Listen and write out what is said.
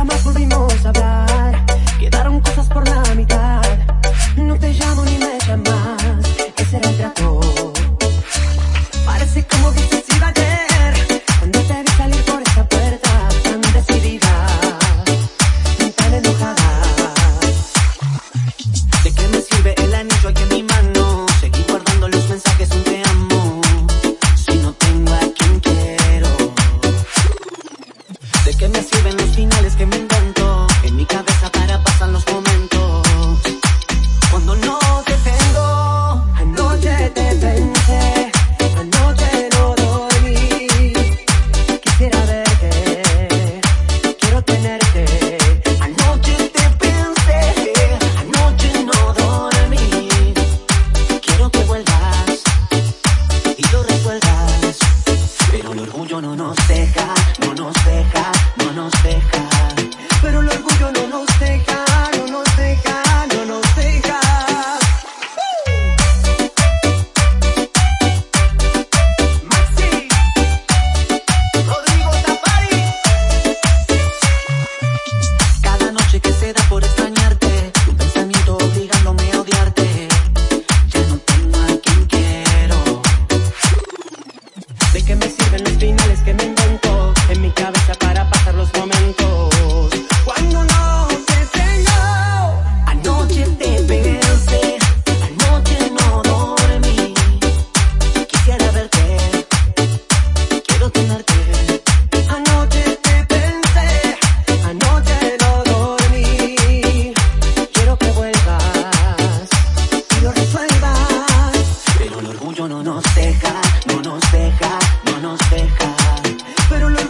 jamás pudimos hablar. Quedaron cosas por la mitad. que me invento. En mi cabeza para pasar los momentos. Cuando no te tengo, anoche te pensé. Anoche no dormí. Quisiera verte, quiero tenerte. Anoche te pensé, anoche no dormí. Quiero que vuelvas y lo resuelvas. Pero el orgullo no nos deja. en los finales que me invento. En mi cabeza para orgullo no nos deja, no nos deja, no nos deja. Pero lo